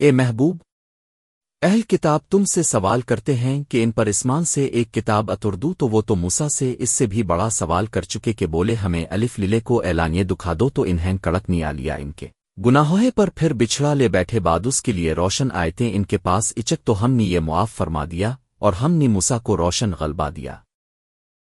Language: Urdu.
اے محبوب، اہل کتاب تم سے سوال کرتے ہیں کہ ان پر اسمان سے ایک کتاب اتردو تو وہ تو موسا سے اس سے بھی بڑا سوال کر چکے کہ بولے ہمیں الف للے کو اعلانیہ دکھا دو تو انہیں کڑک نہیں آ لیا ان کے۔ گناہوں پر پھر بچھڑا لے بیٹھے بعد اس کے لیے روشن آئے تھے ان کے پاس اچک تو ہم نے یہ معاف فرما دیا اور ہم نے موسا کو روشن غلبہ دیا۔